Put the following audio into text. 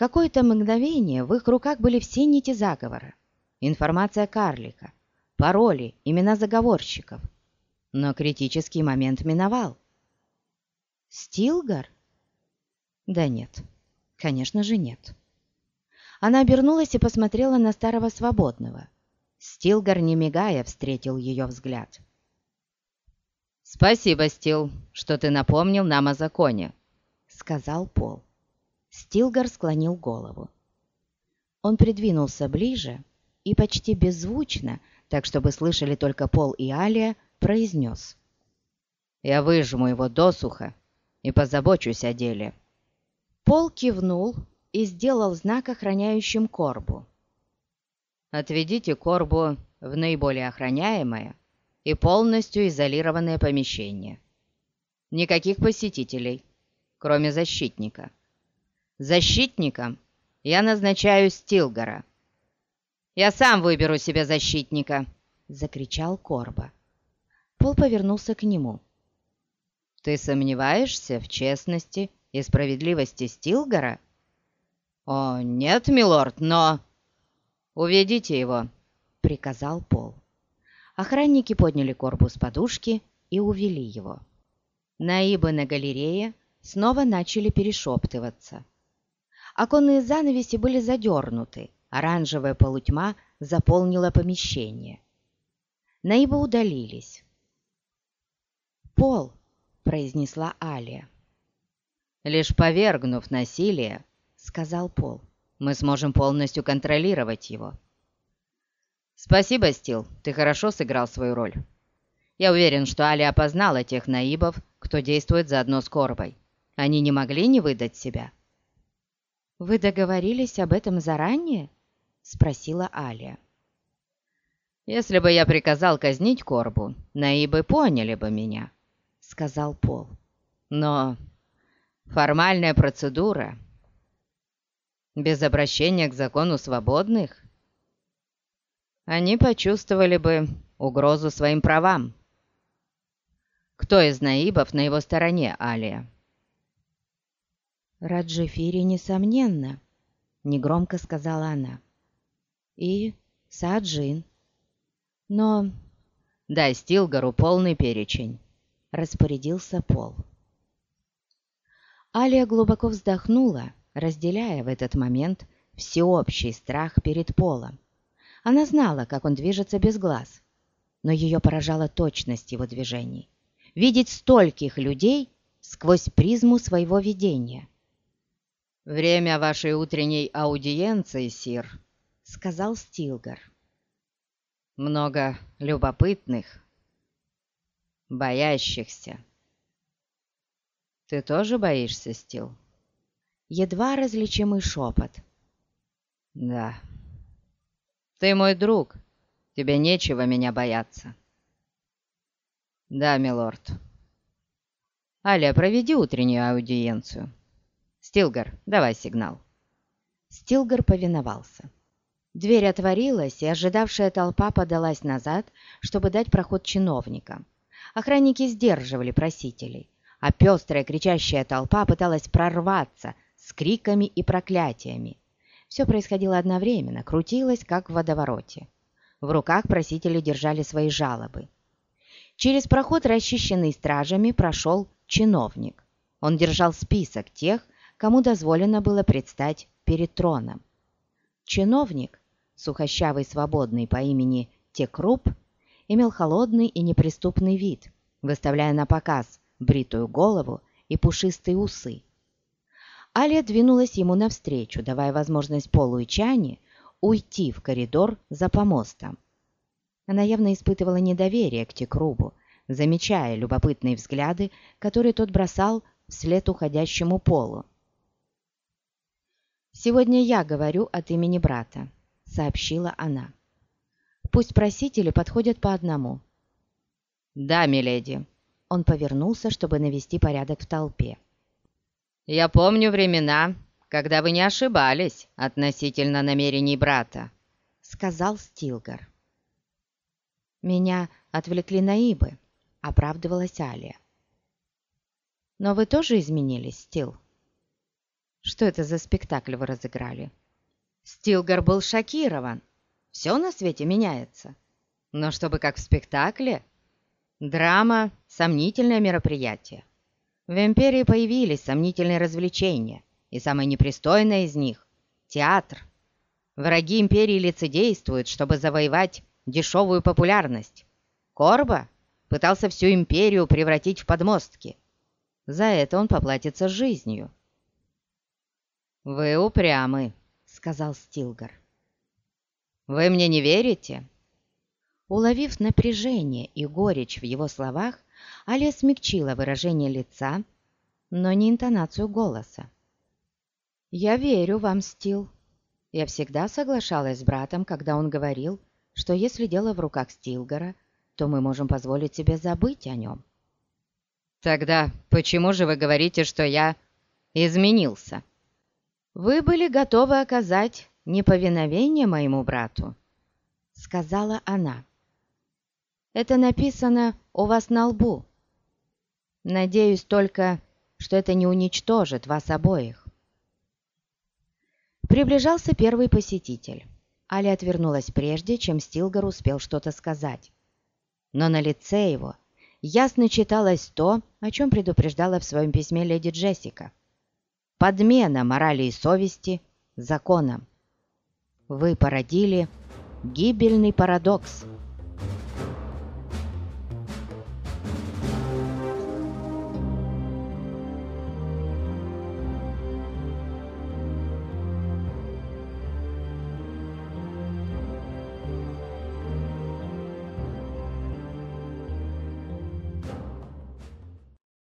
Какое-то мгновение в их руках были все нити заговора. Информация карлика, пароли, имена заговорщиков. Но критический момент миновал. Стилгар? Да нет, конечно же нет. Она обернулась и посмотрела на старого свободного. Стилгар, не мигая, встретил ее взгляд. «Спасибо, Стил, что ты напомнил нам о законе», — сказал Пол. Стилгар склонил голову. Он придвинулся ближе и почти беззвучно, так чтобы слышали только Пол и Алия, произнес. «Я выжму его досуха и позабочусь о деле». Пол кивнул и сделал знак охраняющим Корбу. «Отведите Корбу в наиболее охраняемое и полностью изолированное помещение. Никаких посетителей, кроме защитника. Защитником я назначаю Стилгора. «Я сам выберу себе защитника!» — закричал Корба. Пол повернулся к нему. «Ты сомневаешься в честности и справедливости Стилгора?» «О, нет, милорд, но...» «Уведите его», — приказал Пол. Охранники подняли корпус подушки и увели его. Наибы на галерее снова начали перешептываться. Оконные занавеси были задернуты, оранжевая полутьма заполнила помещение. Наибы удалились. «Пол», — произнесла Алия. «Лишь повергнув насилие», — сказал Пол, — «мы сможем полностью контролировать его». «Спасибо, Стил, ты хорошо сыграл свою роль. Я уверен, что Али опознала тех наибов, кто действует заодно с Корбой. Они не могли не выдать себя». «Вы договорились об этом заранее?» — спросила Алия. «Если бы я приказал казнить Корбу, наибы поняли бы меня», — сказал Пол. «Но формальная процедура без обращения к закону свободных они почувствовали бы угрозу своим правам. Кто из наибов на его стороне, Алия? «Раджифири, несомненно», — негромко сказала она. «И Саджин. Но...» «Дай Стилгару полный перечень», — распорядился Пол. Алия глубоко вздохнула, разделяя в этот момент всеобщий страх перед Полом. Она знала, как он движется без глаз, но ее поражала точность его движений. Видеть стольких людей сквозь призму своего видения. «Время вашей утренней аудиенции, сир», — сказал Стилгар. «Много любопытных, боящихся. Ты тоже боишься, Стил?» Едва различимый шепот. «Да». Ты мой друг, тебе нечего меня бояться. Да, милорд. Аля, проведи утреннюю аудиенцию. Стилгар, давай сигнал. Стилгар повиновался. Дверь отворилась, и ожидавшая толпа подалась назад, чтобы дать проход чиновникам. Охранники сдерживали просителей, а пестрая кричащая толпа пыталась прорваться с криками и проклятиями. Все происходило одновременно, крутилось, как в водовороте. В руках просители держали свои жалобы. Через проход, расчищенный стражами, прошел чиновник. Он держал список тех, кому дозволено было предстать перед троном. Чиновник, сухощавый свободный по имени Текруп, имел холодный и неприступный вид, выставляя на показ бритую голову и пушистые усы. Алия двинулась ему навстречу, давая возможность Полу и Чане уйти в коридор за помостом. Она явно испытывала недоверие к Текрубу, замечая любопытные взгляды, которые тот бросал вслед уходящему Полу. «Сегодня я говорю от имени брата», — сообщила она. «Пусть просители подходят по одному». «Да, миледи». Он повернулся, чтобы навести порядок в толпе. Я помню времена, когда вы не ошибались относительно намерений брата», — сказал Стилгар. «Меня отвлекли наибы», — оправдывалась Алия. «Но вы тоже изменились, Стил?» Что это за спектакль вы разыграли? Стилгар был шокирован. Все на свете меняется. Но чтобы как в спектакле? Драма – сомнительное мероприятие. В империи появились сомнительные развлечения, и самое непристойное из них – театр. Враги империи лицедействуют, чтобы завоевать дешевую популярность. Корба пытался всю империю превратить в подмостки. За это он поплатится жизнью. «Вы упрямы», — сказал Стилгар. «Вы мне не верите?» Уловив напряжение и горечь в его словах, Алия смягчила выражение лица, но не интонацию голоса. «Я верю вам, Стил. Я всегда соглашалась с братом, когда он говорил, что если дело в руках Стилгара, то мы можем позволить себе забыть о нем». «Тогда почему же вы говорите, что я изменился?» «Вы были готовы оказать неповиновение моему брату», — сказала она. «Это написано у вас на лбу. Надеюсь только, что это не уничтожит вас обоих». Приближался первый посетитель. Аля отвернулась прежде, чем Стилгар успел что-то сказать. Но на лице его ясно читалось то, о чем предупреждала в своем письме леди Джессика. Подмена морали и совести законом. Вы породили гибельный парадокс –